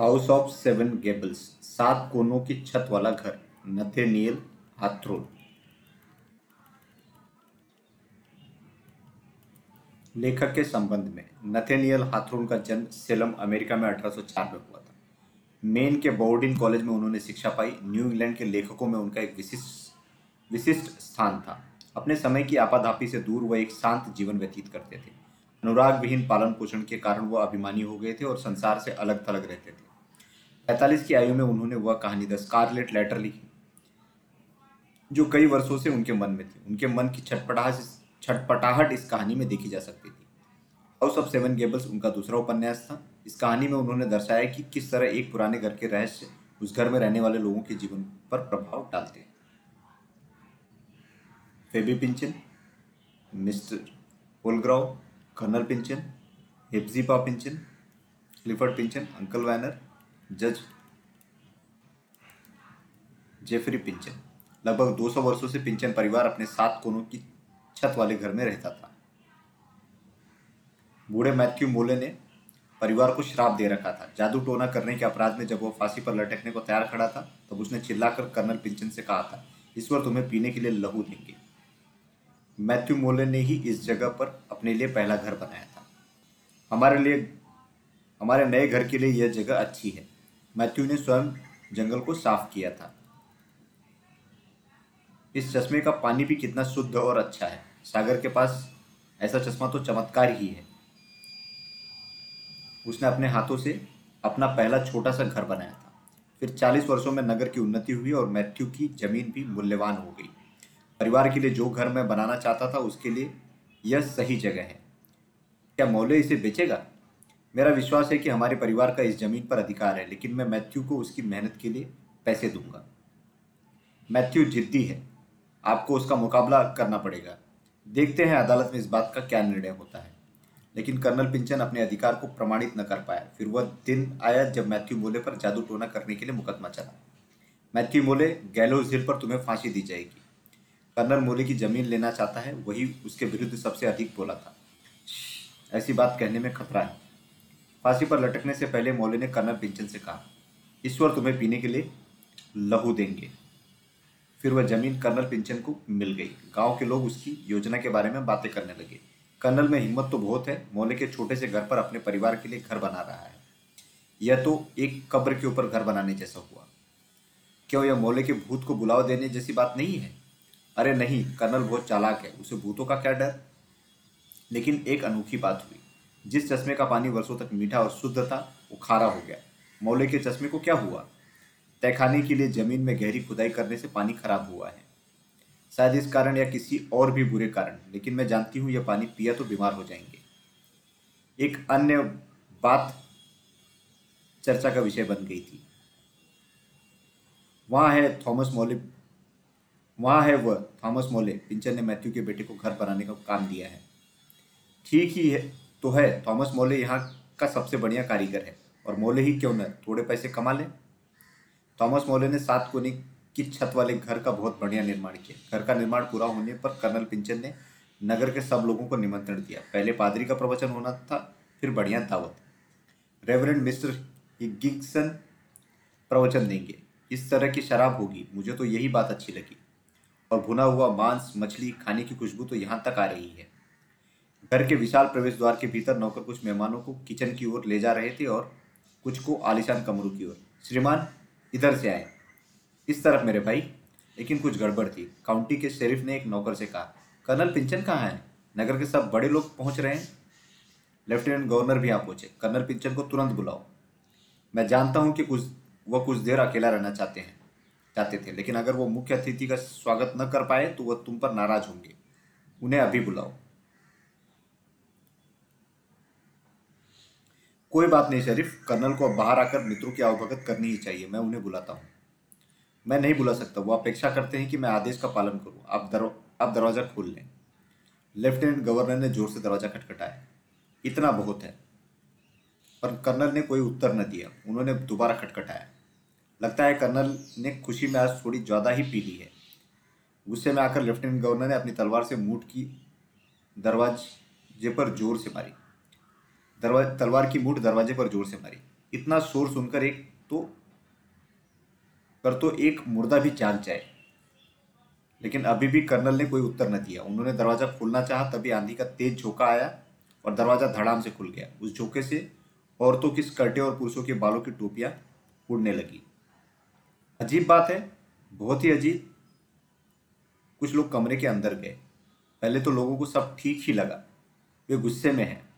House of seven Gables, सात कोनों की छत वाला घर, नथेनियल हाथ्रोन। लेखक के संबंध में, नथेनियल हाथ्रोन का जन्म सेलम, अमेरिका में 1804 में हुआ था। मेन के बोर्डिंग कॉलेज में उन्होंने शिक्षा पाई, न्यू इंग्लैंड के लेखकों में उनका एक विशिष्ट विशिष्ट स्थान था। अपने समय की आपाधापी से दूर वह एक शांत जीवन व्यतीत करते थे। अनुराग विहीन पालन पोषण के कारण वह अभिमानी हो गए थे और संसार से अलग थलग रहते थे। पैंतालीस की आयु में उन्होंने वह कहानी द स्कारलेट लेटर लिखी, जो कई वर्षों से उनके मन में थी। उनके मन की छटपटाहट छटपटाहट इस कहानी में देखी जा सकती थी। हाउस ऑफ़ सेवन गेबल्स उनका दूसरा उपन्यास था। इस कहानी में उन्होंने दर्शाया कि किस तरह एक पुराने घर के रहस्य उस घर में रहने वाले लोगों के जीवन पर प्रभाव डालते हैं। Phoebe Pyncheon, mister Holgrave colonel Pyncheon Hepzibah Pyncheon, Clifford Pyncheon, uncle Venner जज जेफरी पिंचन। लगभग 200 वर्षों से पिंचन परिवार अपने सात कोनों की छत वाले घर में रहता था। बूढ़े मैथ्यू मोले ने परिवार को श्राप दे रखा था। जादू टोना करने के अपराध में जब वो फांसी पर लटकने को तैयार खड़ा था, तब उसने चिल्लाकर कर्नल पिंचन से कहा था ईश्वर तुम्हें पीने के लिए लहू देंगे। मैथ्यू मोले ने ही इस जगह पर अपने लिए पहला घर बनाया था। हमारे लिए, हमारे नए घर के लिए यह जगह अच्छी है। मैथ्यू ने स्वयं जंगल को साफ़ किया था। इस चश्मे का पानी भी कितना शुद्ध और अच्छा है। सागर के पास ऐसा चश्मा तो चमत्कार ही है। उसने अपने हाथों से अपना पहला छोटा सा घर बनाया था। फिर चालीस वर्षों में नगर की उन्नति हुई और मैथ्यू की ज़मीन भी मूल्यवान हो गई। परिवार के लिए जो घर मैं बनाना चाहता था, उसके लिए यह सही जगह है। क्या मौल्य इसे बेचेगा? मेरा विश्वास है कि हमारे परिवार का इस ज़मीन पर अधिकार है, लेकिन मैं मैथ्यू को उसकी मेहनत के लिए पैसे दूँगा। मैथ्यू जिद्दी है। आपको उसका मुकाबला करना पड़ेगा। देखते हैं अदालत में इस बात का क्या निर्णय होता है। लेकिन कर्नल पिंचन अपने अधिकार को प्रमाणित न कर पाया। फिर वह दिन आया जब मैथ्यू मोले पर जादू टोना करने के लिए मुकदमा चला। मैथ्यू मोले गैलोज हिल पर तुम्हें फांसी दी जाएगी। कर्नल मोले की ज़मीन लेना चाहता है, वही उसके विरुद्ध सबसे अधिक बोला था। ऐसी बात कहने में खतरा है। फांसी पर लटकने से पहले मौले ने कर्नल पिंचन से कहा, ईश्वर तुम्हें पीने के लिए लहू देंगे। फिर वह ज़मीन कर्नल पिंचन को मिल गई। गाँव के लोग उसकी योजना के बारे में बातें करने लगे। कर्नल में हिम्मत तो बहुत है मौले के छोटे से घर पर अपने परिवार के लिए घर बना रहा है। यह तो एक कब्र के ऊपर घर बनाने जैसा हुआ। क्यों यह मौले के भूत को बुलाव देने जैसी बात नहीं है? अरे नहीं, कर्नल बहुत चालाक है, उसे भूतों का क्या डर? लेकिन एक अनोखी बात हुई। जिस चश्मे का पानी वर्षों तक मीठा और शुद्ध था, वो खारा हो गया। मौले के चश्मे को क्या हुआ? तहखाने के लिए ज़मीन में गहरी खुदाई करने से पानी खराब हुआ है। शायद इस कारण या किसी और भी बुरे कारण, लेकिन मैं जानती हूँ यह पानी पिया तो बीमार हो जाएँगे। एक अन्य बात चर्चा का विषय बन गई थी। वहाँ है थॉमस मोले, वहाँ है वह थॉमस मोले पिंचर ने मैथ्यू के बेटे को घर बनाने का काम दिया है। ठीक ही है तो है, थॉमस मोले यहाँ का सबसे बढ़िया कारीगर है। और मोले ही क्यों न थोड़े पैसे कमा ले। थॉमस मोले ने सात कोने की छत वाले घर का बहुत बढ़िया निर्माण किया। घर का निर्माण पूरा होने पर कर्नल पिंचन ने नगर के सब लोगों को निमंत्रण दिया। पहले पादरी का प्रवचन होना था, फिर बढ़िया दावत। रेवरेंड मिस्टर हिगिंसन प्रवचन देंगे, इस तरह की शराब होगी, मुझे तो यही बात अच्छी लगी। और भुना हुआ मांस, मछली खाने की खुशबू तो यहाँ तक आ रही है। घर के विशाल प्रवेश द्वार के भीतर नौकर कुछ मेहमानों को किचन की ओर ले जा रहे थे और कुछ को आलिशान कमरों की ओर। श्रीमान, इधर से आए। इस तरफ़ मेरे भाई, लेकिन कुछ गड़बड़ थी। काउंटी के शेरिफ ने एक नौकर से कहा, कर्नल, पिंचन कहाँ है? नगर के सब बड़े लोग पहुँच रहे हैं? लेफ्टिनेंट गवर्नर भी यहाँ पहुँचे। कर्नल, पिंचन को तुरंत बुलाओ। मैं जानता हूँ कि कुछ, वह कुछ देर अकेला रहना चाहते हैं, चाहते थे, लेकिन अगर वो मुख्य अतिथि का स्वागत न कर पाए तो वह तुम पर नाराज़ होंगे। उन्हें अभी बुलाओ। कोई बात नहीं शरीफ, कर्नल को बाहर आकर मित्रों की आवभगत करनी ही चाहिए, मैं उन्हें बुलाता हूँ। मैं नहीं बुला सकता, वो अपेक्षा करते हैं कि मैं आदेश का पालन करूँ। आप दर, आप दरवाज़ा खोल लें। लेफ्टिनेंट गवर्नर ने ज़ोर से दरवाज़ा खटखटाया। इतना बहुत है। पर कर्नल ने कोई उत्तर न दिया। उन्होंने दोबारा खटखटाया। लगता है कर्नल ने खुशी में आज थोड़ी ज़्यादा ही पी ली है। गुस्से में आकर लेफ्टिनेंट गवर्नर ने अपनी तलवार से मूठ की दरवाजे पर ज़ोर से मारी। दरवाजे तलवार की मूठ दरवाजे पर ज़ोर से मारी। इतना शोर सुनकर एक तो कर तो एक मुर्दा भी जाग जाए। लेकिन अभी भी कर्नल ने कोई उत्तर न दिया। उन्होंने दरवाज़ा खोलना चाहा, तभी आंधी का तेज झोंका आया और दरवाज़ा धड़ाम से खुल गया। उस झोंके से औरतों की स्कर्टें और पुरुषों के बालों की टोपियाँ उड़ने लगी। अजीब बात है, बहुत ही अजीब। कुछ लोग कमरे के अंदर गए। पहले तो लोगों को सब ठीक ही लगा। वे गुस्से में हैं।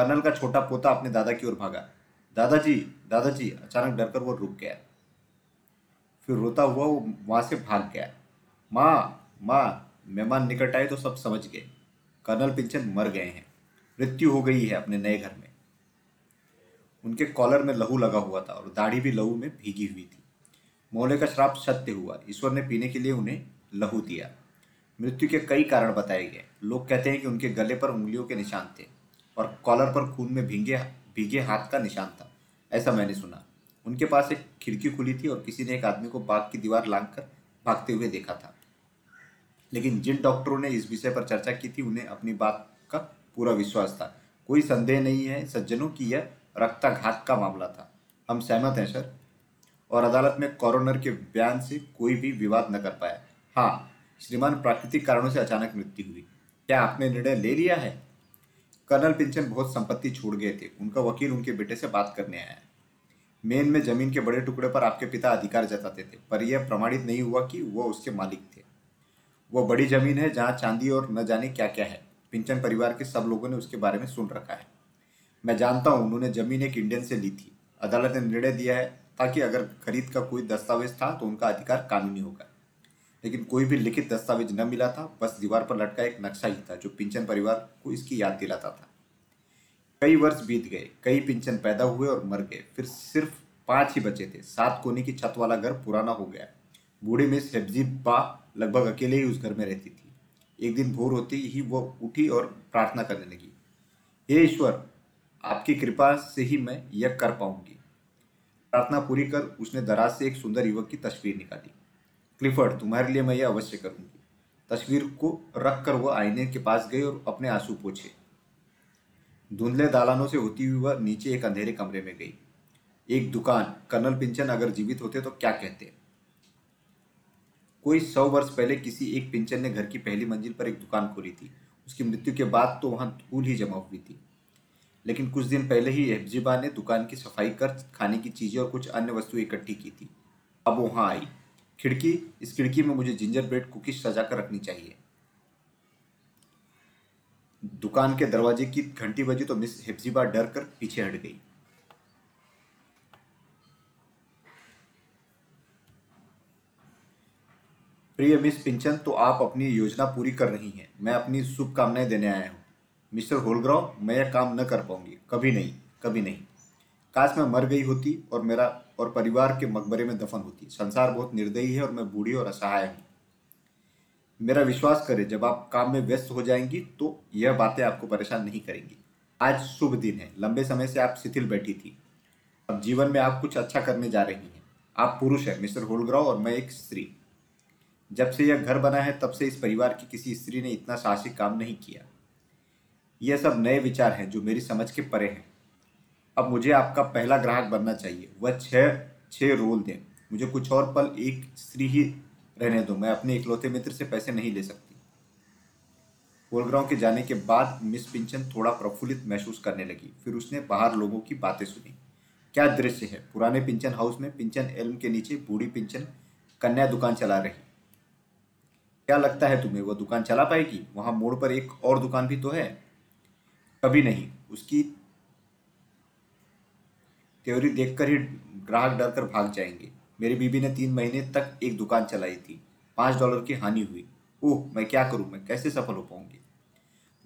कर्नल का छोटा पोता अपने दादा की ओर भागा। दादाजी दादाजी, अचानक डरकर वो रुक गया। फिर रोता हुआ वो वहाँ से भाग गया। माँ माँ, मेहमान निकट आए तो सब समझ गए। कर्नल पिंचन मर गए हैं। मृत्यु हो गई है अपने नए घर में। उनके कॉलर में लहू लगा हुआ था और दाढ़ी भी लहू में भीगी हुई थी। मोहल्ले का श्राप सत्य हुआ। ईश्वर ने पीने के लिए उन्हें लहू दिया। मृत्यु के कई कारण बताए गए। लोग कहते हैं कि उनके गले पर उंगलियों के निशान थे। और कॉलर पर खून में भीगे भीगे हाथ का निशान था। ऐसा मैंने सुना। उनके पास एक खिड़की खुली थी और किसी ने एक आदमी को बाग की दीवार लांग भागते हुए देखा था। लेकिन जिन डॉक्टरों ने इस विषय पर चर्चा की थी, उन्हें अपनी बात का पूरा विश्वास था। कोई संदेह नहीं है सज्जनों की यह रक्ताघात का मामला था। हम सहमत हैं, सर। और अदालत में कॉरोनर के बयान से कोई भी विवाद न कर पाया। हाँ श्रीमान प्राकृतिक कारणों से अचानक मृत्यु हुई। क्या आपने निर्णय ले लिया है? कर्नल पिंचन बहुत संपत्ति छोड़ गए थे। उनका वकील उनके बेटे से बात करने आया मेन में ज़मीन के बड़े टुकड़े पर आपके पिता अधिकार जताते थे, पर यह प्रमाणित नहीं हुआ कि वह उसके मालिक थे। वह बड़ी ज़मीन है, जहाँ चांदी और न जाने क्या क्या है। पिंचन परिवार के सब लोगों ने उसके बारे में सुन रखा है। मैं जानता हूँ, उन्होंने ज़मीन एक इंडियन से ली थी। अदालत ने निर्णय दिया है, ताकि अगर खरीद का कोई दस्तावेज़ था तो उनका अधिकार कानूनी होगा। लेकिन कोई भी लिखित दस्तावेज़ न मिला था, बस दीवार पर लटका एक नक्शा ही था, जो पिंचन परिवार को इसकी याद दिलाता था। कई वर्ष बीत गए, कई पिंचन पैदा हुए और मर गए, फिर सिर्फ़ पाँच ही बचे थे। सात कोने की छत वाला घर पुराना हो गया। बूढ़े में हेब्जी बा लगभग अकेले ही उस घर में रहती थी। एक दिन भोर होते ही वो उठी और प्रार्थना करने लगी, हे ईश्वर, आपकी कृपा से ही मैं यह कर पाऊँगी। प्रार्थना पूरी कर उसने दराज से एक सुंदर युवक की तस्वीर निकाली। क्लिफर्ड तुम्हारे लिए मैं यह अवश्य करूँगी। तस्वीर को रख कर वह आईने के पास गई और अपने आँसू पोछे। धुंधले दालानों से होती हुई वह नीचे एक अंधेरे कमरे में गई। एक दुकान, कर्नल पिंचन अगर जीवित होते तो क्या कहते? कोई सौ वर्ष पहले किसी एक पिंचन ने घर की पहली मंजिल पर एक दुकान खोली थी। उसकी मृत्यु के बाद तो वहाँ धूल ही जमा हुई थी। लेकिन कुछ दिन पहले ही एफजीबा ने दुकान की सफ़ाई कर खाने की चीज़ें और कुछ अन्य वस्तु इकट्ठी की थी। अब वहाँ आई। खिड़की, इस खिड़की में मुझे जिंजर ब्रेड कुकीज सजा कर रखनी चाहिए। दुकान के दरवाजे की घंटी बजी तो मिस हेप्जिबा डर कर पीछे हट गई। प्रिय मिस पिंचन तो आप अपनी योजना पूरी कर रही हैं। मैं अपनी शुभकामनाएँ देने आया हूँ। मिस्टर होलग्राव, मैं यह काम न कर पाऊँगी। कभी नहीं कभी नहीं। काश मैं मर गई होती और मेरा और परिवार के मकबरे में दफन होती संसार बहुत निर्दयी है और मैं बूढ़ी और असहाय हूँ। मेरा विश्वास करें, जब आप काम में व्यस्त हो जाएँगी तो यह बातें आपको परेशान नहीं करेंगी। आज शुभ दिन है। लंबे समय से आप शिथिल बैठी थी। अब जीवन में आप कुछ अच्छा करने जा रही हैं। आप पुरुष हैं, मिस्टर होलग्राव और मैं एक स्त्री। जब से यह घर बना है, तब से इस परिवार की किसी स्त्री ने इतना साहसिक काम नहीं किया। यह सब नए विचार हैं जो मेरी समझ के परे हैं। अब मुझे आपका पहला ग्राहक बनना चाहिए। वह छः छः रोल दें। मुझे कुछ और पल एक स्त्री ही रहने दो। मैं अपने इकलौते मित्र से पैसे नहीं ले सकती। पोलग्राउंड के जाने के बाद मिस पिंचन थोड़ा प्रफुल्लित महसूस करने लगी। फिर उसने बाहर लोगों की बातें सुनी। क्या दृश्य है? पुराने पिंचन हाउस में पिंचन एल्म के नीचे बूढ़ी पिंचन कन्या दुकान चला रही। क्या लगता है तुम्हें, वह दुकान चला पाएगी? वहाँ मोड़ पर एक और दुकान भी तो है? कभी नहीं। उसकी त्योरी देखकर ही ग्राहक डर कर भाग जाएँगे। मेरी बीबी ने तीन महीने तक एक दुकान चलाई थी। पाँच डॉलर की हानि हुई। ओह, मैं क्या करूँ? मैं कैसे सफल हो पाऊँगी?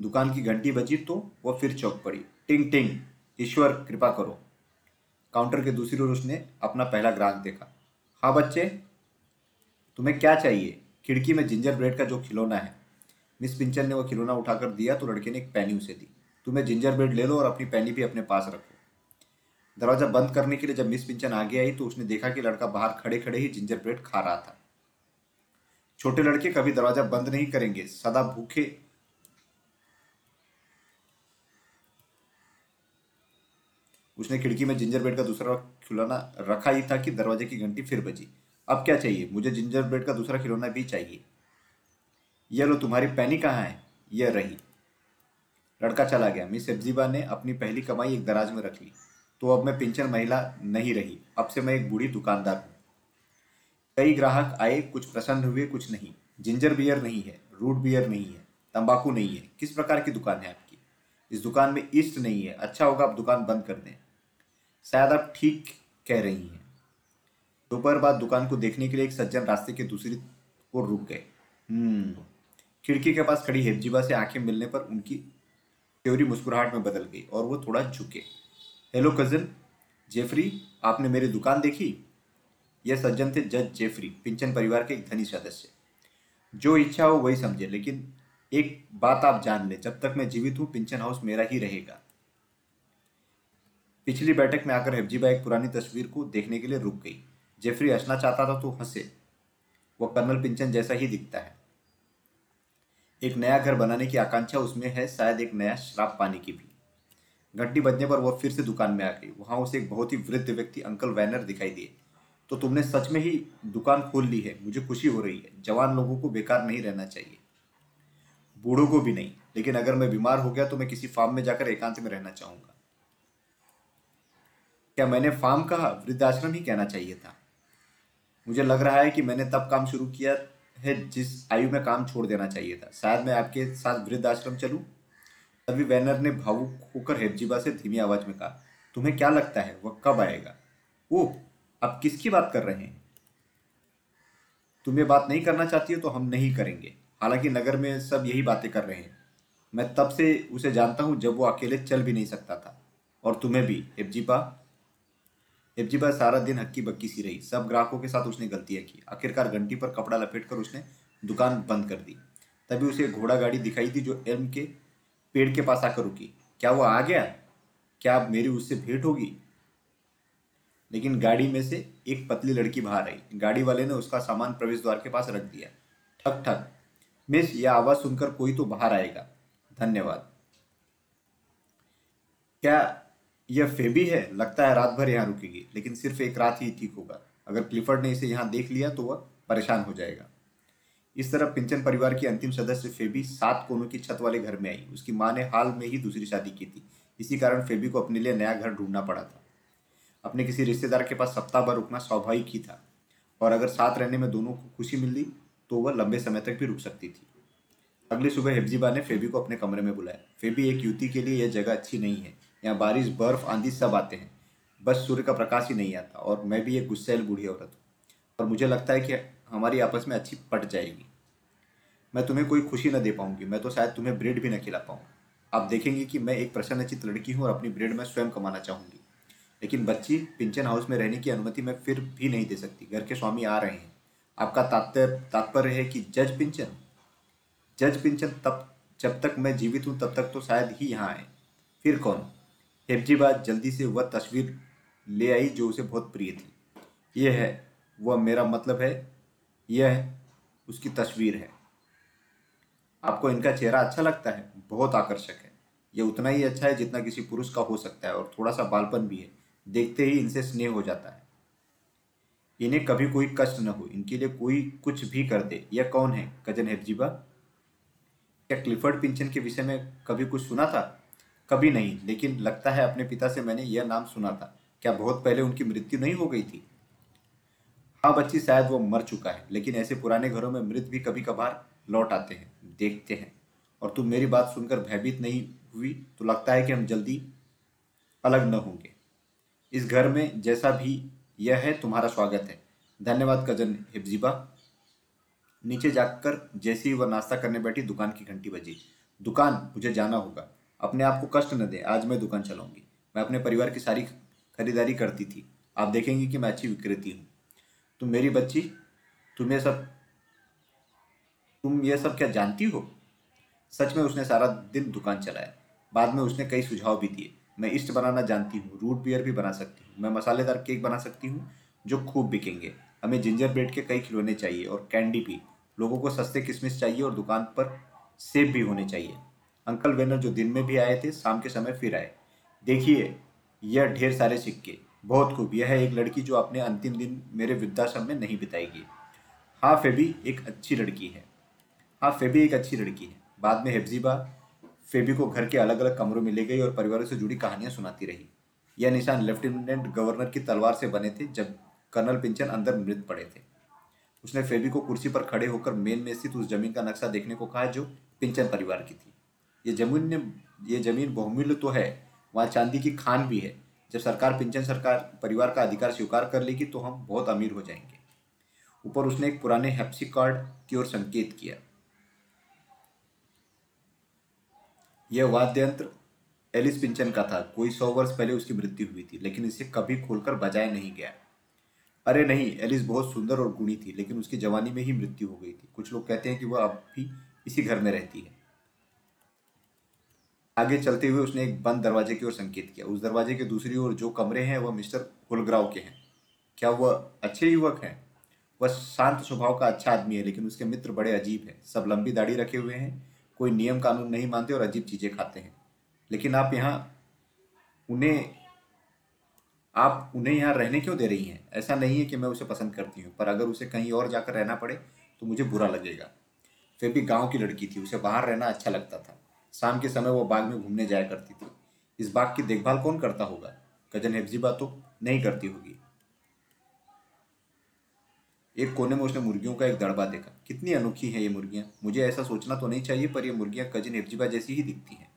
दुकान की घंटी बजी तो वह फिर चौक पड़ी। टिंग टिंग। ईश्वर, कृपा करो। काउंटर के दूसरी ओर उसने अपना पहला ग्राहक देखा। हाँ बच्चे, तुम्हें क्या चाहिए? खिड़की में जिंजर ब्रेड का जो खिलौना है। मिस पिंचल ने वह खिलौना उठाकर दिया तो लड़के ने एक पैनी उसे दी। तुम्हें जिंजर ब्रेड ले लो और अपनी पैनी भी अपने पास रखो। दरवाज़ा बंद करने के लिए जब मिस पिंचन आगे आई तो उसने देखा कि लड़का बाहर खड़े खड़े ही जिंजर ब्रेड खा रहा था। छोटे लड़के कभी दरवाज़ा बंद नहीं करेंगे, सदा भूखे। उसने खिड़की में जिंजर ब्रेड का दूसरा खिलौना रखा ही था कि दरवाजे की घंटी फिर बजी। अब क्या चाहिए? मुझे जिंजर ब्रेड का दूसरा खिलौना भी चाहिए। यह लो, तुम्हारी पैनी कहाँ है? यह रही। लड़का चला गया। मिस सब्जीबा ने अपनी पहली कमाई एक दराज में रख ली। तो अब मैं पिंचन महिला नहीं रही। अब से मैं एक बूढ़ी दुकानदार हूँ। कई ग्राहक आए, कुछ प्रसन्न हुए, कुछ नहीं। जिंजर बियर नहीं है, रूट बियर नहीं है, तंबाकू नहीं है। किस प्रकार की दुकान है आपकी? इस दुकान में ईस्ट नहीं है। अच्छा होगा आप दुकान बंद कर दें। शायद आप ठीक कह रही हैं। दोपहर बाद दुकान को देखने के लिए एक सज्जन रास्ते के दूसरी ओर रुक गए। हम्म। खिड़की के पास खड़ी हेबजीबा से आँखें मिलने पर उनकी त्योरी मुस्कुराहट में बदल गई और वो थोड़ा झुके। हेलो कज़न जेफरी आपने मेरी दुकान देखी? यह सज्जन थे जज जेफरी पिंचन परिवार के एक धनी सदस्य। जो इच्छा हो वही समझे, लेकिन एक बात आप जान ले, जब तक मैं जीवित हूँ, पिंचन हाउस मेरा ही रहेगा। पिछली बैठक में आकर हेफजीबा एक पुरानी तस्वीर को देखने के लिए रुक गई। जेफरी हंसना चाहता था तो हंसे। वह कर्नल पिंचन जैसा ही दिखता है। एक नया घर बनाने की आकांक्षा उसमें है, शायद एक नया शराब पाने की भी। घंटी बजने पर वह फिर से दुकान में आ गई। वहाँ उसे एक बहुत ही वृद्ध व्यक्ति, अंकल वैनर, दिखाई दिए। तो तुमने सच में ही दुकान खोल ली है? मुझे खुशी हो रही है। जवान लोगों को बेकार नहीं रहना चाहिए। बूढ़ों को भी नहीं। लेकिन अगर मैं बीमार हो गया तो मैं किसी फार्म में जाकर एकांत में रहना चाहूँगा। क्या मैंने फार्म कहा वृद्धाश्रम ही कहना चाहिए था? मुझे लग रहा है कि मैंने तब काम शुरू किया है जिस आयु में काम छोड़ देना चाहिए था। शायद मैं आपके साथ वृद्धाश्रम चलूँ? तभी वैनर ने भावुक होकर हेबजीबा से धीमी आवाज़ में कहा, तुम्हें क्या लगता है, वह कब आएगा? ओह आप किसकी बात कर रहे हैं? तुम ये बात नहीं करना चाहती हो तो हम नहीं करेंगे। हालाँकि नगर में सब यही बातें कर रहे हैं। मैं तब से उसे जानता हूँ जब वो अकेले चल भी नहीं सकता था। और तुम्हें भी एफजीपा एफजीपा सारा दिन हक्की बक्की सी रही। सब ग्राहकों के साथ उसने गलतियाँ की। आखिरकार घंटी पर कपड़ा लपेट कर उसने दुकान बंद कर दी। तभी उसे घोड़ा गाड़ी दिखाई दी जो एल्म के पेड़ के पास आकर रुकी। क्या वो आ गया? क्या अब मेरी उससे भेंट होगी? लेकिन गाड़ी में से एक पतली लड़की बाहर आई। गाड़ी वाले ने उसका सामान प्रवेश द्वार के पास रख दिया। ठक ठक मिस, यह आवाज़ सुनकर कोई तो बाहर आएगा। धन्यवाद। क्या यह फेबी है? लगता है रात भर यहाँ रुकेगी, लेकिन सिर्फ़ एक रात ही ठीक होगा। अगर क्लिफर्ड ने इसे यहाँ देख लिया तो वह परेशान हो जाएगा। इस तरह पिंचन परिवार की अंतिम सदस्य फेबी सात कोनों की छत वाले घर में आई। उसकी माँ ने हाल में ही दूसरी शादी की थी। इसी कारण फेबी को अपने लिए नया घर ढूंढना पड़ा था। अपने किसी रिश्तेदार के पास सप्ताह भर रुकना स्वाभाविक ही था। और अगर साथ रहने में दोनों को खुशी मिली तो वह लंबे समय तक भी रुक सकती थी। अगली सुबह हेफजीबा ने फेबी को अपने कमरे में बुलाया। फेबी, एक युवती के लिए यह जगह अच्छी नहीं है। यहाँ बारिश, बर्फ़, आंधी सब आते हैं। बस सूर्य का प्रकाश ही नहीं आता और मैं भी एक गुस्सेल बूढ़ी औरत हूँ। और मुझे लगता है कि हमारी आपस में अच्छी पट जाएगी। मैं तुम्हें कोई खुशी ना दे पाऊँगी। मैं तो शायद तुम्हें ब्रेड भी ना खिला पाऊँ। आप देखेंगे कि मैं एक प्रसन्नचित लड़की हूँ और अपनी ब्रेड में स्वयं कमाना चाहूँगी। लेकिन बच्ची पिंचन हाउस में रहने की अनुमति मैं फिर भी नहीं दे सकती। घर के स्वामी आ रहे हैं। आपका तात्पर्य तात्पर्य है कि जज पिंचन जज पिंचन तब, जब तक मैं जीवित हूँ, तब तक तो शायद ही यहाँ आए। फिर कौन? हेबजीबाद जल्दी से वह तस्वीर ले आई जो उसे बहुत प्रिय थी। यह है, वह मेरा मतलब है यह उसकी तस्वीर है। आपको इनका चेहरा अच्छा लगता है? बहुत आकर्षक है। यह उतना ही अच्छा है जितना किसी पुरुष का हो सकता है और थोड़ा सा बालपन भी है। देखते ही इनसे स्नेह हो जाता है। इन्हें कभी कोई कष्ट न हो। इनके लिए कोई कुछ भी कर दे। यह कौन है? Cousin Hepzibah? क्या क्लिफर्ड पिंचन के विषय में कभी कुछ सुना था? कभी नहीं, लेकिन लगता है अपने पिता से मैंने यह नाम सुना था। क्या बहुत पहले उनकी मृत्यु नहीं हो गई थी? हाँ बच्ची शायद वो मर चुका है। लेकिन ऐसे पुराने घरों में मृत भी कभी कभार लौट आते हैं, देखते हैं। और तुम मेरी बात सुनकर भयभीत नहीं हुई तो लगता है कि हम जल्दी अलग न होंगे। इस घर में जैसा भी यह है, तुम्हारा स्वागत है। धन्यवाद, कज़न हिब्जिबा। नीचे जाकर जैसे ही वह नाश्ता करने बैठी, दुकान की घंटी बजी। दुकान, मुझे जाना होगा। अपने आप को कष्ट न दे, आज मैं दुकान चलाऊँगी। मैं अपने परिवार की सारी खरीदारी करती थी। आप देखेंगे कि मैं अच्छी विक्रेती हूँ। तुम मेरी बच्ची, तुम ये सब, तुम ये सब क्या जानती हो? सच में उसने सारा दिन दुकान चलाया। बाद में उसने कई सुझाव भी दिए। मैं ईस्ट बनाना जानती हूँ रूट बियर भी बना सकती हूँ। मैं मसालेदार केक बना सकती हूँ, जो खूब बिकेंगे। हमें जिंजर ब्रेड के कई खिलौने चाहिए और कैंडी भी। लोगों को सस्ते किशमिश चाहिए और दुकान पर सेब भी होने चाहिए। अंकल वेनर जो दिन में भी आए थे, शाम के समय फिर आए। देखिए, यह ढेर सारे सिक्के। बहुत खूब। यह है एक लड़की जो अपने अंतिम दिन मेरे वृद्धाश्रम में नहीं बिताएगी। हाँ फेबी एक अच्छी लड़की है। हाँ फेबी एक अच्छी लड़की है। बाद में हेफजीबा फेबी को घर के अलग अलग कमरों में ले गई और परिवारों से जुड़ी कहानियाँ सुनाती रही। यह निशान लेफ्टिनेंट गवर्नर की तलवार से बने थे जब कर्नल पिंचन अंदर मृत पड़े थे। उसने फेबी को कुर्सी पर खड़े होकर मेन में स्थित उस ज़मीन का नक्शा देखने को कहा जो पिंचन परिवार की थी। ये ज़मीन ने ये ज़मीन बहुमूल्य तो है, वहाँ चांदी की खान भी है। जब सरकार, पिंचन सरकार, परिवार का अधिकार स्वीकार कर लेगी तो हम बहुत अमीर हो जाएँगे। ऊपर उसने एक पुराने हैप्सी कार्ड की ओर संकेत किया। यह वाद्य यंत्र एलिस पिंचन का था। कोई सौ वर्ष पहले उसकी मृत्यु हुई थी, लेकिन इसे कभी खोलकर बजाया नहीं गया। अरे नहीं, एलिस बहुत सुंदर और गुणी थी, लेकिन उसकी जवानी में ही मृत्यु हो गई थी। कुछ लोग कहते हैं कि वह अब भी इसी घर में रहती है। आगे चलते हुए उसने एक बंद दरवाजे की ओर संकेत किया। उस दरवाजे के दूसरी ओर जो कमरे हैं, वह मिस्टर हुलग्राव के हैं। क्या वह अच्छे युवक हैं? वह शांत स्वभाव का अच्छा आदमी है, लेकिन उसके मित्र बड़े अजीब हैं। सब लंबी दाढ़ी रखे हुए हैं, कोई नियम कानून नहीं मानते और अजीब चीज़ें खाते हैं। लेकिन आप यहाँ उन्हें, आप उन्हें यहाँ रहने क्यों दे रही हैं? ऐसा नहीं है कि मैं उसे पसंद करती हूँ, पर अगर उसे कहीं और जाकर रहना पड़े तो मुझे बुरा लगेगा। फिर भी गाँव की लड़की थी, उसे बाहर रहना अच्छा लगता था। शाम के समय वो बाग में घूमने जाया करती थी। इस बाग की देखभाल कौन करता होगा? कज़न हेफजीबा तो नहीं करती होगी। एक कोने में उसने मुर्गियों का एक दड़बा देखा। कितनी अनोखी है ये मुर्गियाँ। मुझे ऐसा सोचना तो नहीं चाहिए, पर ये मुर्गियाँ कजिन हेफजीबा जैसी ही दिखती हैं।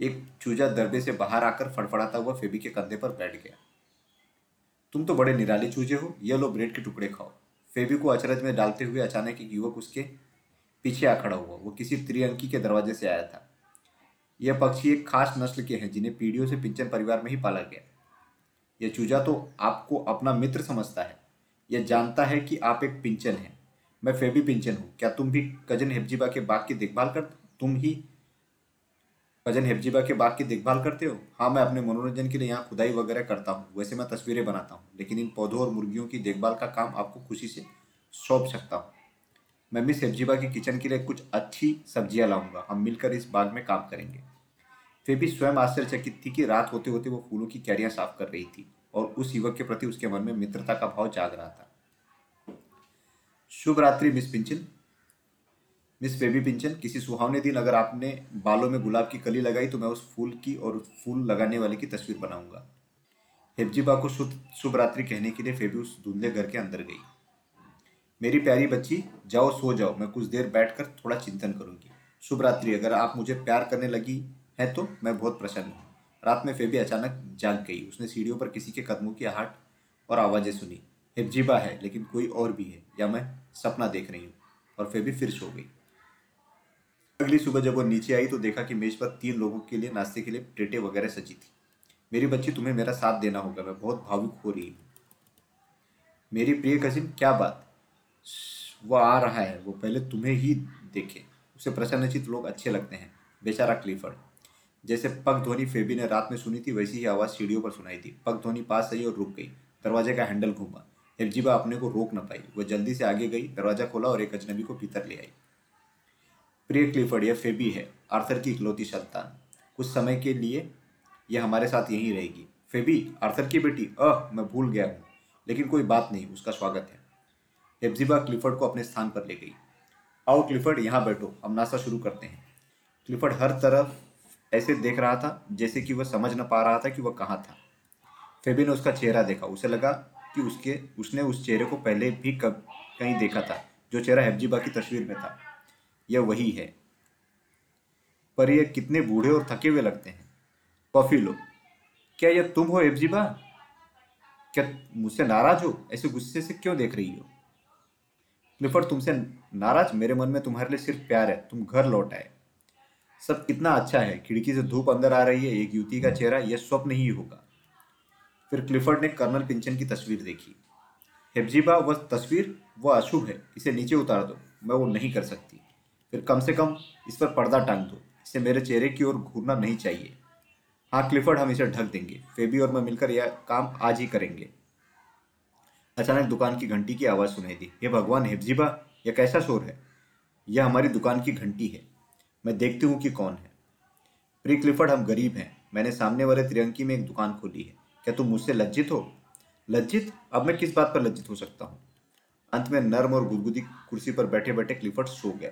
एक चूजा दरबे से बाहर आकर फड़फड़ाता हुआ फेबी के कंधे पर बैठ गया। तुम तो बड़े निराले चूजे हो। ये लो ब्रेड के टुकड़े खाओ। फेबी को अचरज में डालते हुए अचानक एक युवक उसके पीछे आ खड़ा हुआ। वो किसी त्रिअंकी के दरवाजे से आया था। यह पक्षी एक खास नस्ल के हैं, जिन्हें पीढ़ियों से पिंचन परिवार में ही पाला गया। यह चूजा तो आपको अपना मित्र समझता है। यह जानता है कि आप एक पिंचन हैं। मैं फेबी पिंचन हूँ। क्या तुम भी कज़न हेब्जीबा के बाग की देखभाल कर, तुम ही कज़न हेब्जीबा के बाग की देखभाल करते हो? हाँ मैं अपने मनोरंजन के लिए यहाँ खुदाई वगैरह करता हूँ। वैसे मैं तस्वीरें बनाता हूँ, लेकिन इन पौधों और मुर्गियों की देखभाल का काम आपको खुशी से सौंप सकता हूँ। मैं मिस हेब्जीबा के किचन के लिए कुछ अच्छी सब्ज़ियाँ लाऊँगा। हम मिलकर इस बाग में काम करेंगे। फिर भी स्वयं आश्चर्यचकित थी कि रात होते होते वो फूलों की क्यारियाँ साफ़ कर रही थी और उस युवक के प्रति उसके मन में मित्रता का भाव जाग रहा था। शुभ रात्रि, Miss Pyncheon. Miss Phoebe Pyncheon, किसी सुहावने दिन अगर आपने बालों में गुलाब की कली लगाई तो मैं उस फूल की और उस फूल लगाने वाले की तस्वीर बनाऊँगा। हेब्जीबा को शुभ रात्रि कहने के लिए फेबी उस धुंधले घर के अंदर गई। मेरी प्यारी बच्ची, जाओ, सो जाओ। मैं कुछ देर बैठकर थोड़ा चिंतन करूँगी। शुभ रात्रि। अगर आप मुझे प्यार करने लगी है तो मैं बहुत प्रसन्न हूँ। रात में फेबी अचानक जाग गई। उसने सीढ़ियों पर किसी के कदमों की आहट और आवाज़ें सुनी। हिब्जीबा है, लेकिन कोई और भी है, या मैं सपना देख रही हूँ। और फेबी फिर सो गई। अगली सुबह जब वो नीचे आई तो देखा कि मेज पर तीन लोगों के लिए नाश्ते के लिए प्लेटें वगैरह सजी थी। मेरी बच्ची, तुम्हें मेरा साथ देना होगा। मैं बहुत भावुक हो रही हूँ। मेरी प्रिय कजिन क्या बात? वो आ रहा है, वो पहले तुम्हें ही देखे। उसे प्रसन्नचित लोग अच्छे लगते हैं, बेचारा क्लिफर्ड। जैसे पग ध्वनि फेबी ने रात में सुनी थी, वैसी ही आवाज़ सीढ़ियों पर सुनाई थी पग ध्वनि पास आई और रुक गई। दरवाजे का हैंडल घूमा। हेफजीबा अपने को रोक न पाई। वह जल्दी से आगे गई, दरवाज़ा खोला और एक अजनबी को भीतर ले आई। प्रिय क्लिफर्ड, यह फेबी है, आर्थर की इकलौती संतान। कुछ समय के लिए यह हमारे साथ यहीं रहेगी। फेबी, आर्थर की बेटी? अह, मैं भूल गया हूँ। लेकिन कोई बात नहीं, उसका स्वागत है। हेब्जिबा क्लिफर्ड को अपने स्थान पर ले गई। आओ क्लिफर्ड, यहाँ बैठो, हम नाश्ता शुरू करते हैं। क्लिफर्ड हर तरफ़ ऐसे देख रहा था, जैसे कि वह समझ न पा रहा था कि वह कहाँ था। फेबी ने उसका चेहरा देखा। उसे लगा कि उसके, उसने उस चेहरे को पहले भी कब, कहीं देखा था, जो चेहरा हेब्जिबा की तस्वीर में था। यह वही है। पर यह कितने बूढ़े और थके हुए लगते हैं। कॉफ़ी लो क्या यह तुम हो हेब्जिबा क्या मुझसे नाराज़ हो? ऐसे गुस्से से क्यों देख रही हो? क्लिफर्ड तुमसे नाराज़, मेरे मन में तुम्हारे लिए सिर्फ़ प्यार है। तुम घर लौट आए। सब कितना अच्छा है। खिड़की से धूप अंदर आ रही है। एक युवती का चेहरा यह स्वप्न ही होगा। फिर क्लिफर्ड ने कर्नल पिंचन की तस्वीर देखी। हेब्जीबा, वह तस्वीर, वह अशुभ है। इसे नीचे उतार दो। मैं वो नहीं कर सकती। फिर कम से कम इस पर पर्दा टांग दो। इसे मेरे चेहरे की ओर घूरना नहीं चाहिए। हाँ क्लिफर्ड हम इसे ढक देंगे। फेबी और मैं मिलकर यह काम आज ही करेंगे। अचानक दुकान की घंटी की आवाज़ सुनाई दी। ये भगवान हेब्जीबा यह कैसा शोर है? यह हमारी दुकान की घंटी है। मैं देखती हूँ कि कौन है। प्री क्लिफर्ड, हम गरीब हैं। मैंने सामने वाले त्रिअंकी में एक दुकान खोली है। क्या तुम मुझसे लज्जित हो? लज्जित? अब मैं किस बात पर लज्जित हो सकता हूँ? अंत में नर्म और गुदगुदी कुर्सी पर बैठे बैठे क्लिफर्ड सो गया।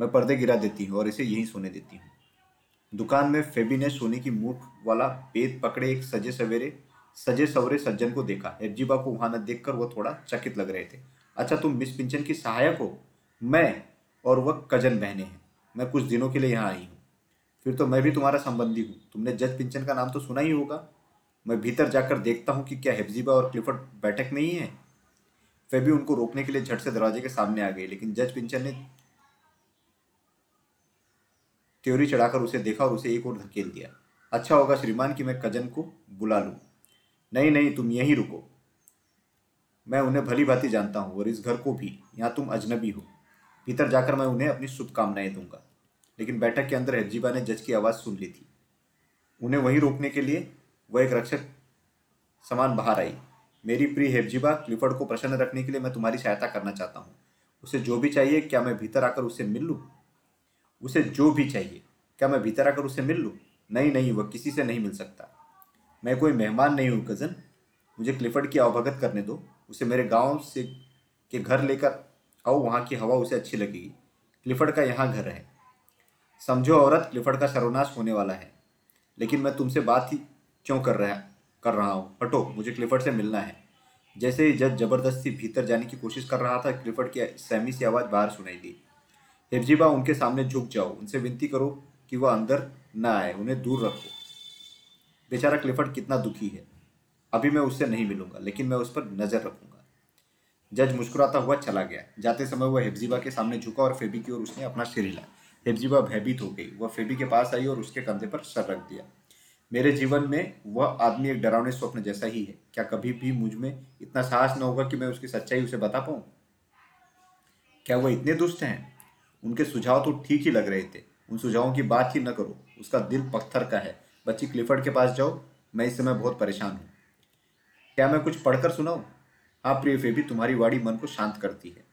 मैं पर्दे गिरा देती हूँ और इसे यहीं सोने देती हूँ। दुकान में फेबी ने सोने की मूठ वाला पेद पकड़े एक सजे सवेरे सजे सवरे सज्जन को देखा। हेबजीबा को वहाँ न देखकर वो थोड़ा चकित लग रहे थे। अच्छा तुम मिस पिंचन की सहायक हो? मैं और वह कज़न बहने हैं। मैं कुछ दिनों के लिए यहाँ आई हूँ। फिर तो मैं भी तुम्हारा संबंधी हूँ। तुमने जज पिंचन का नाम तो सुना ही होगा। मैं भीतर जाकर देखता हूँ कि क्या हेब्जिबा और क्लिफर्ड बैठक में ही है। फेबी उनको रोकने के लिए झट से दरवाजे के सामने आ गई लेकिन जज पिंचन ने त्योरी चढ़ाकर उसे देखा और उसे एक और धकेल दिया। अच्छा होगा श्रीमान कि मैं कज़न को बुला लूँ। नहीं नहीं, तुम यहीं रुको। मैं उन्हें भली भांति जानता हूँ और इस घर को भी, यहाँ तुम अजनबी हो। भीतर जाकर मैं उन्हें अपनी शुभकामनाएँ दूँगा। लेकिन बैठक के अंदर हेजीबा ने जज की आवाज़ सुन ली थी। उन्हें वहीं रोकने के लिए वह एक रक्षक समान बाहर आई। मेरी प्रिय हेबजीबा क्लिफर्ड को प्रसन्न रखने के लिए मैं तुम्हारी सहायता करना चाहता हूँ। उसे जो भी चाहिए, क्या मैं भीतर आकर उसे मिल लूँ? उसे जो भी चाहिए, क्या मैं भीतर आकर उसे मिल लूँ? नहीं नहीं, वह किसी से नहीं मिल सकता। मैं कोई मेहमान नहीं हूँ कज़न मुझे क्लिफर्ड की अवभगत करने दो। उसे मेरे गाँव से, के घर लेकर आओ, वहाँ की हवा उसे अच्छी लगेगी। क्लिफर्ड का यहाँ घर है। समझो औरत क्लिफर्ड का सर्वनाश होने वाला है। लेकिन मैं तुमसे बात ही क्यों कर रहा कर रहा हूँ? हटो, मुझे क्लिफर्ड से मिलना है। जैसे ही जज ज़बरदस्ती भीतर जाने की कोशिश कर रहा था क्लिफर्ड की सहमी सी आवाज़ बाहर सुनाई दी। हिब्जिबा उनके सामने झुक जाओ। उनसे विनती करो कि वह अंदर न आए, उन्हें दूर रखो। बेचारा क्लिफर्ड कितना दुखी है। अभी मैं उससे नहीं मिलूँगा, लेकिन मैं उस पर नज़र रखूँगा। जज मुस्कुराता हुआ चला गया। जाते समय वह हेब्जिबा के सामने झुका और फेबी की ओर उसने अपना सिर हिला। हेब्जिबा भयभीत हो गई। वह फेबी के पास आई और उसके कंधे पर सर रख दिया। मेरे जीवन में वह आदमी एक डरावने स्वप्न जैसा ही है। क्या कभी भी मुझमें इतना साहस न होगा कि मैं उसकी सच्चाई उसे बता पाऊँ? क्या वह इतने दुष्ट हैं? उनके सुझाव तो ठीक ही लग रहे थे। उन सुझावों की बात ही न करो। उसका दिल पत्थर का है। बच्ची क्लिफर्ड के पास जाओ, मैं इस समय बहुत परेशान हूँ। क्या मैं कुछ पढ़कर सुनाऊँ? हाँ प्रिय फेबी, तुम्हारी वाड़ी मन को शांत करती है।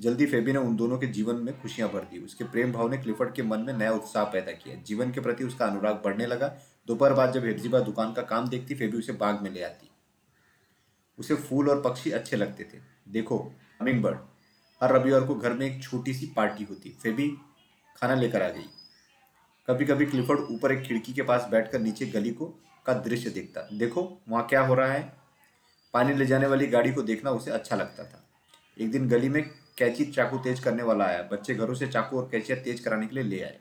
जल्दी फेबी ने उन दोनों के जीवन में खुशियाँ भर दी। उसके प्रेम भाव ने क्लिफर्ड के मन में नया उत्साह पैदा किया। जीवन के प्रति उसका अनुराग बढ़ने लगा। दोपहर बाद जब हेब्जिबा दुकान का काम देखती, फेबी उसे बाग में ले आती। उसे फूल और पक्षी अच्छे लगते थे। देखो हमिंग बर्ड हर रविवार को घर में एक छोटी सी पार्टी होती। फेबी खाना लेकर आ गई। कभी कभी क्लिफर्ड ऊपर एक खिड़की के पास बैठकर नीचे गली को, का दृश्य देखता। देखो, वहाँ क्या हो रहा है? पानी ले जाने वाली गाड़ी को देखना उसे अच्छा लगता था। एक दिन गली में कैची चाकू तेज करने वाला आया। बच्चे घरों से चाकू और कैचिया तेज कराने के लिए ले आए।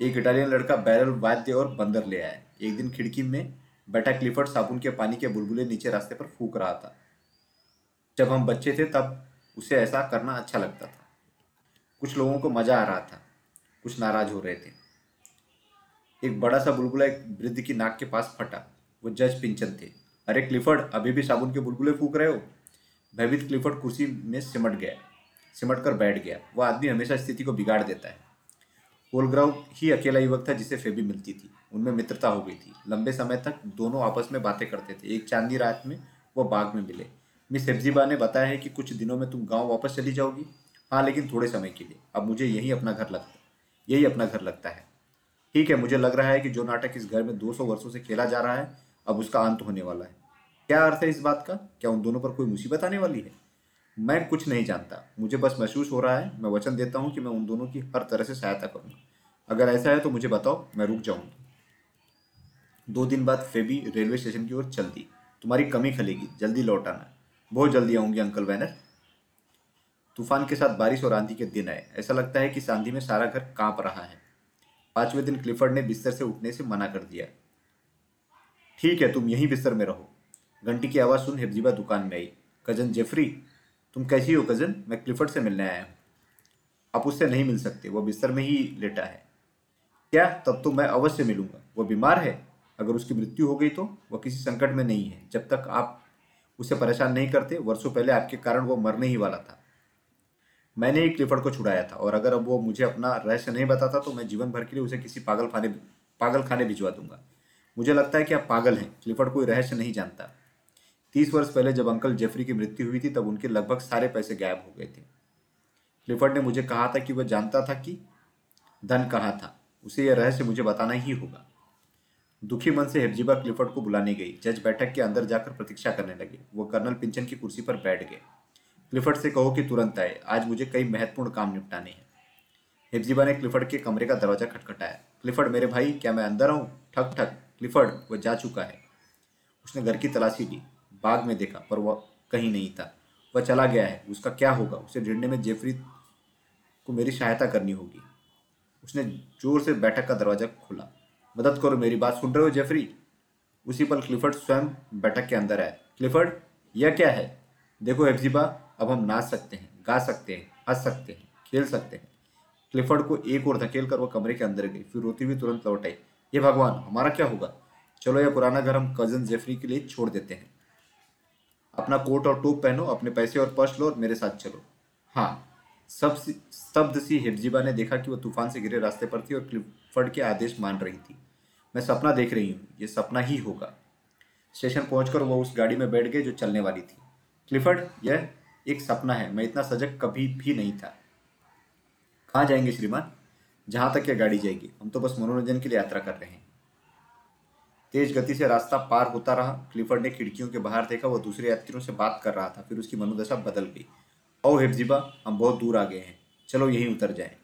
एक इटालियन लड़का बैरल वाद्य और बंदर ले आया। एक दिन खिड़की में बैठा क्लिफर्ड साबुन के पानी के बुलबुले नीचे रास्ते पर फूक रहा था। जब हम बच्चे थे, तब उसे ऐसा करना अच्छा लगता था। कुछ लोगों को मज़ा आ रहा था। कुछ नाराज़ हो रहे थे। एक बड़ा सा बुलबुला एक वृद्ध की नाक के पास फटा। वो जज पिंचन थे। अरे क्लिफर्ड, अभी भी साबुन के बुलबुले फूक रहे हो? भयभीत क्लिफर्ड कुर्सी में सिमट गया। सिमट कर बैठ गया। वह आदमी हमेशा स्थिति को बिगाड़ देता है। होलग्राउ ही अकेला युवक था जिसे फेबी मिलती थी। उनमें मित्रता हो गई थी। लंबे समय तक दोनों आपस में बातें करते थे। एक चांदी रात में वह बाग में मिले। मिस हेब्जिबा ने बताया है कि कुछ दिनों में तुम गाँव वापस चली जाओगी। हाँ लेकिन थोड़े समय के लिए। अब मुझे यही अपना घर लगता है। यही अपना घर लगता है। ठीक है, मुझे लग रहा है कि जो नाटक इस घर में 200 वर्षों से खेला जा रहा है, अब उसका अंत होने वाला है। क्या अर्थ है इस बात का? क्या उन दोनों पर कोई मुसीबत आने वाली है? मैं कुछ नहीं जानता। मुझे बस महसूस हो रहा है, मैं वचन देता हूँ कि मैं उन दोनों की हर तरह से सहायता करूँगा। अगर ऐसा है तो मुझे बताओ, मैं रुक जाऊँगी। दो दिन बाद फेबी रेलवे स्टेशन की ओर चलती। तुम्हारी कमी खलेगी, जल्दी लौट आना। बहुत जल्दी आऊँगी, अंकल वैनर। तूफ़ान के साथ बारिश और आंधी के दिन आए। ऐसा लगता है कि आंधी में सारा घर काँप रहा है। पाँचवें दिन क्लिफर्ड ने बिस्तर से उठने से मना कर दिया। ठीक है, तुम यहीं बिस्तर में रहो। घंटी की आवाज़ सुन हेब्जिबा दुकान में आई। कज़न जेफरी, तुम कैसी हो कज़न? मैं क्लिफर्ड से मिलने आया हूँ। आप उससे नहीं मिल सकते वह बिस्तर में ही लेटा है। क्या? तब तो मैं अवश्य मिलूँगा। वह बीमार है? अगर उसकी मृत्यु हो गई तो? वह किसी संकट में नहीं है। जब तक आप उसे परेशान नहीं करते, वर्षों पहले आपके कारण वह मरने ही वाला था। मैंने ही क्लिफर्ड को छुड़ाया था और अगर अब वो मुझे अपना रहस्य नहीं बताता तो मैं जीवन भर के लिए उसे किसी पागल खाने पागल खाने भिजवा दूँगा। मुझे लगता है कि आप पागल हैं क्लिफर्ड कोई रहस्य नहीं जानता। तीस वर्ष पहले जब अंकल जेफरी की मृत्यु हुई थी, तब उनके लगभग सारे पैसे गायब हो गए थे। क्लिफर्ड ने मुझे कहा था कि वह जानता था कि धन कहाँ था। उसे यह रहस्य मुझे बताना ही होगा। दुखी मन से हेफजीबा क्लिफर्ड को बुलाने गई। जज बैठक के अंदर जाकर प्रतीक्षा करने लगे। वो कर्नल पिंचन की कुर्सी पर बैठ गए। क्लिफर्ड से कहो कि तुरंत आए। आज मुझे कई महत्वपूर्ण काम निपटाने हैं। हेफजीबा ने क्लिफर्ड के कमरे का दरवाज़ा खटखटाया। क्लिफर्ड, मेरे भाई, क्या मैं अंदर आऊँ ठक ठक क्लिफर्ड वह जा चुका है। उसने घर की तलाशी ली। बाग में देखा, पर वह कहीं नहीं था। वह चला गया है। उसका क्या होगा? उसे ढूँढने में जेफरी को मेरी सहायता करनी होगी। उसने ज़ोर से बैठक का दरवाज़ा खोला। मदद करो, मेरी बात सुन रहे हो जेफरी? उसी पर क्लिफर्ड स्वयं बैठक के अंदर आया। क्लिफर्ड, यह क्या है? देखो एफजीबा अब हम नाच सकते हैं, गा सकते हैं, हंस सकते हैं, खेल सकते हैं। क्लिफर्ड को एक और धकेल कर वह कमरे के अंदर गई, फिर रोती हुई तुरंत लौट आई। ये भगवान, हमारा क्या होगा? चलो यह पुराना घर हम कज़न जेफरी के लिए छोड़ देते हैं। अपना कोट और टोप पहनो, अपने पैसे और पर्स लो और मेरे साथ चलो। हाँ सब स्तब्ध सी हिब्जिबा ने देखा कि वह तूफ़ान से गिरे रास्ते पर थी और क्लिफर्ड के आदेश मान रही थी। मैं सपना देख रही हूँ, ये सपना ही होगा। स्टेशन पहुंचकर वह उस गाड़ी में बैठ गए जो चलने वाली थी। क्लिफर्ड, यह एक सपना है। मैं इतना सजग कभी भी नहीं था। कहाँ जाएँगे श्रीमान? जहाँ तक यह गाड़ी जाएगी। हम तो बस मनोरंजन के लिए यात्रा कर रहे हैं। तेज गति से रास्ता पार होता रहा। क्लिफर्ड ने खिड़कियों के बाहर देखा। वह दूसरे यात्रियों से बात कर रहा था। फिर उसकी मनोदशा बदल गई। ओ हेफजिबा हम बहुत दूर आ गए हैं। चलो यहीं उतर जाए।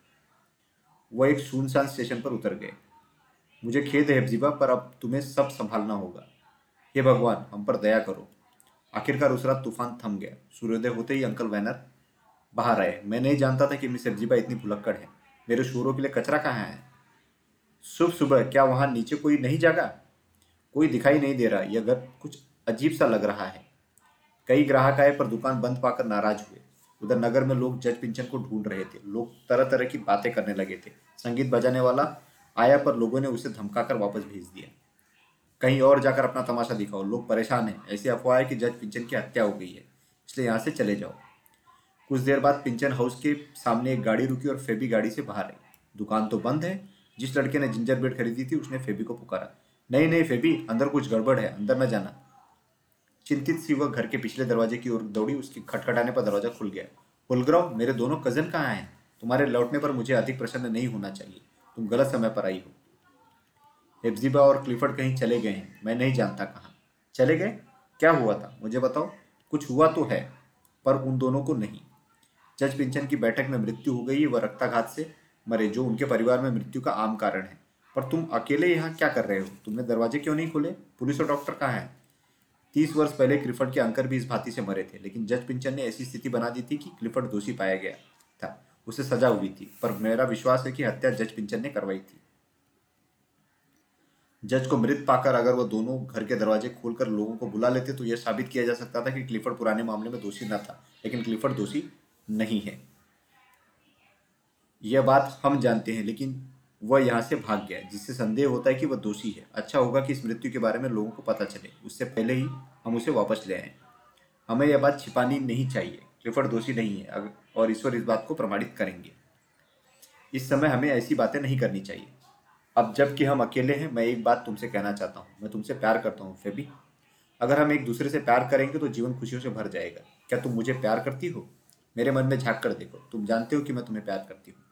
वह एक सुनसान स्टेशन पर उतर गए। मुझे खेद है हेफजिबा पर अब तुम्हें सब संभालना होगा। हे भगवान, हम पर दया करो। आखिरकार उस रात तूफ़ान थम गया। सूर्योदय होते ही अंकल वैनर बाहर आए। मैं नहीं जानता था कि मिस हेफजिबा इतनी भुलक्कड़ है। मेरे शोरों के लिए कचरा कहाँ है? सुबह सुबह। क्या वहाँ नीचे कोई नहीं जागा? कोई दिखाई नहीं दे रहा। यह घर कुछ अजीब सा लग रहा है। कई ग्राहक आए पर दुकान बंद पाकर नाराज़ हुए। उधर नगर में लोग जज पिंचन को ढूंढ रहे थे। लोग तरह तरह की बातें करने लगे थे। संगीत बजाने वाला आया पर लोगों ने उसे धमकाकर वापस भेज दिया। कहीं और जाकर अपना तमाशा दिखाओ। लोग परेशान हैं। ऐसी अफवाह है कि जज पिंचन की हत्या हो गई है। इसलिए यहाँ से चले जाओ। कुछ देर बाद पिंचन हाउस के सामने एक गाड़ी रुकी और फेबी गाड़ी से बाहर आई। दुकान तो बंद है। जिस लड़के ने जिंजर ब्रेड खरीदी थी, उसने फेबी को पुकारा। नहीं नहीं, फेबी, अंदर कुछ गड़बड़ है। अंदर न जाना। चिंतित सी वह घर के पिछले दरवाजे की ओर दौड़ी। उसकी खटखटाने पर दरवाज़ा खुल गया। पुलग्राव मेरे दोनों कज़न कहाँ हैं? तुम्हारे लौटने पर मुझे अधिक प्रसन्न नहीं होना चाहिए। तुम गलत समय पर आई हो। हेब्जिबा और क्लिफर्ड कहीं चले गए हैं। मैं नहीं जानता कहाँ। चले गए? क्या हुआ था? मुझे बताओ। कुछ हुआ तो है, पर उन दोनों को नहीं। जज पिंचन की बैठक में मृत्यु हो गई, वह रक्ताघात से मरे, जो उनके परिवार में मृत्यु का आम कारण है। पर तुम अकेले यहाँ क्या कर रहे हो? तुमने दरवाजे क्यों नहीं खोले? पुलिस और डॉक्टर कहाँ हैं? तीस वर्ष पहले क्लिफर्ड के अंकर भी इस भांति से मरे थे, लेकिन जज पिंचन ने ऐसी स्थिति बना दी थी कि क्लिफर्ड दोषी पाया गया था। उसे सजा हुई थी, पर मेरा विश्वास है कि हत्या जज पिंचन ने करवाई थी। जज को मृत पाकर अगर वह दोनों घर के दरवाजे खोलकर लोगों को बुला लेते तो यह साबित किया जा सकता था कि क्लिफर्ड पुराने मामले में दोषी न था, लेकिन क्लिफर्ड दोषी नहीं है। यह बात हम जानते हैं, लेकिन वह यहाँ से भाग गया, जिससे संदेह होता है कि वह दोषी है। अच्छा होगा कि इस मृत्यु के बारे में लोगों को पता चले, उससे पहले ही हम उसे वापस ले आए। हमें यह बात छिपानी नहीं चाहिए, क्लिफर्ड दोषी नहीं है और ईश्वर इस बात को प्रमाणित करेंगे। इस समय हमें ऐसी बातें नहीं करनी चाहिए। अब जबकि हम अकेले हैं, मैं एक बात तुमसे कहना चाहता हूँ, मैं तुमसे प्यार करता हूँ फेबी अगर हम एक दूसरे से प्यार करेंगे तो जीवन खुशियों से भर जाएगा। क्या तुम मुझे प्यार करती हो? मेरे मन में झाँक कर देखो। तुम जानते हो कि मैं तुम्हें प्यार करती हूँ।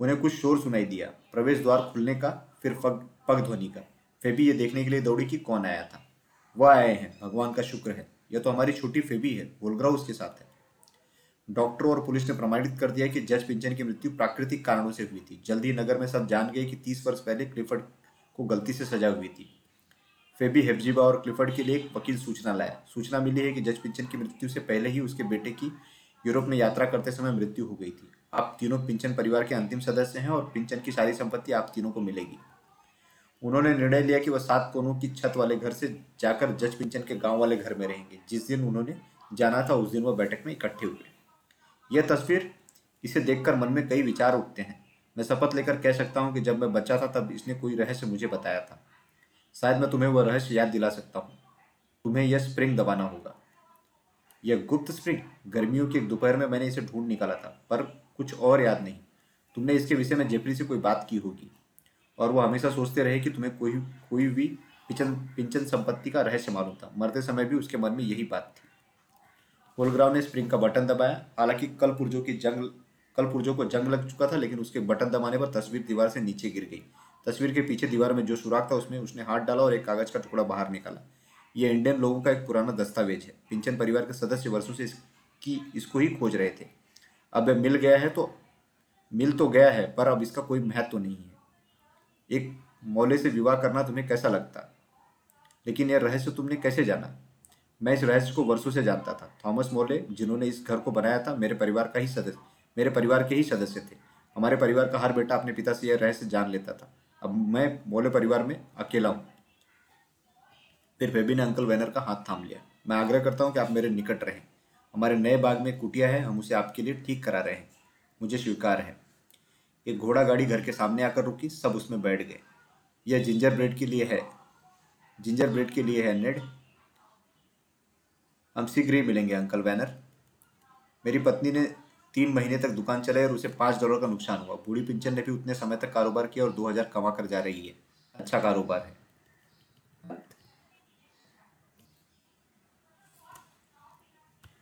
उन्हें कुछ शोर सुनाई दिया। प्रवेश द्वार खुलने का, फिर पग पग ध्वनि का। फेबी ये देखने के लिए दौड़ी कि कौन आया था? वह आए हैं, भगवान का शुक्र है। यह तो हमारी छोटी फेबी है बोलग्रा उसके साथ है। डॉक्टरों और पुलिस ने प्रमाणित कर दिया कि जज पिंचन की मृत्यु प्राकृतिक कारणों से हुई थी। जल्दी नगर में सब जान गए कि तीस वर्ष पहले क्लिफर्ड को गलती से सजा हुई थी। फेबी हेफजीबा और क्लिफर्ड के लिए एक वकील सूचना लाया सूचना मिली है कि जज पिंचन की मृत्यु से पहले ही उसके बेटे की यूरोप में यात्रा करते समय मृत्यु हो गई थी। आप तीनों पिंचन परिवार के अंतिम सदस्य हैं और पिंचन की सारी संपत्ति आप तीनों को मिलेगी। उन्होंने निर्णय लिया कि वह सात कोनों की छत वाले घर से जाकर जज पिंचन के गाँव वाले घर में रहेंगे। जिस दिन उन्होंने जाना था, उस दिन वह बैठक में इकट्ठे हुए। यह तस्वीर इसे देखकर मन में कई विचार उठते हैं। मैं शपथ लेकर कह सकता हूँ कि जब मैं बच्चा था, तब इसने कोई रहस्य मुझे बताया था। शायद मैं तुम्हें वह रहस्य याद दिला सकता हूँ। तुम्हें यह स्प्रिंग दबाना होगा। यह गुप्त स्प्रिंग गर्मियों के दोपहर में मैंने इसे ढूंढ निकाला था, पर कुछ और याद नहीं। तुमने इसके विषय में जेफरी से कोई बात की होगी, और वो हमेशा सोचते रहे कि तुम्हें कोई कोई भी पिंचन पिंचन संपत्ति का रहस्य मालूम था। मरते समय भी उसके मन में यही बात थी। होलग्राव ने स्प्रिंग का बटन दबाया। हालाँकि कल पुर्जों की जंग, कल पुर्जों को जंग लग चुका था, लेकिन उसके बटन दबाने पर तस्वीर दीवार से नीचे गिर गई। तस्वीर के पीछे दीवार में जो सुराख था, उसमें उसने हाथ डाला और एक कागज़ का टुकड़ा बाहर निकाला। यह इंडियन लोगों का एक पुराना दस्तावेज़ है। पिंचन परिवार के सदस्य वर्षों से इसकी, इसको ही खोज रहे थे। अब यह मिल गया है तो मिल तो गया है, पर अब इसका कोई महत्व तो नहीं है। एक मौले से विवाह करना तुम्हें कैसा लगता? लेकिन यह रहस्य तुमने कैसे जाना? मैं इस रहस्य को वर्षों से जानता था। थॉमस मोले जिन्होंने इस घर को बनाया था, मेरे परिवार का ही सदस्य, मेरे परिवार के ही सदस्य थे। हमारे परिवार का हर बेटा अपने पिता से यह रहस्य जान लेता था। अब मैं मोले परिवार में अकेला हूँ। फिर बेबी ने अंकल वैनर का हाथ थाम लिया। मैं आग्रह करता हूँ कि आप मेरे निकट रहें। हमारे नए बाग में कुटिया है, हम उसे आपके लिए ठीक करा रहे हैं। मुझे स्वीकार है। एक घोड़ा गाड़ी घर के सामने आकर रुकी, सब उसमें बैठ गए। यह जिंजर ब्रेड के लिए है, जिंजर ब्रेड के लिए है, नेड। हम शीघ्र ही मिलेंगे, अंकल बैनर मेरी पत्नी ने तीन महीने तक दुकान चलाई और उसे पाँच डॉलर का नुकसान हुआ। बूढ़ी पिंचन ने भी उतने समय तक कारोबार किया और दो हज़ार कमा कर जा रही है। अच्छा कारोबार है।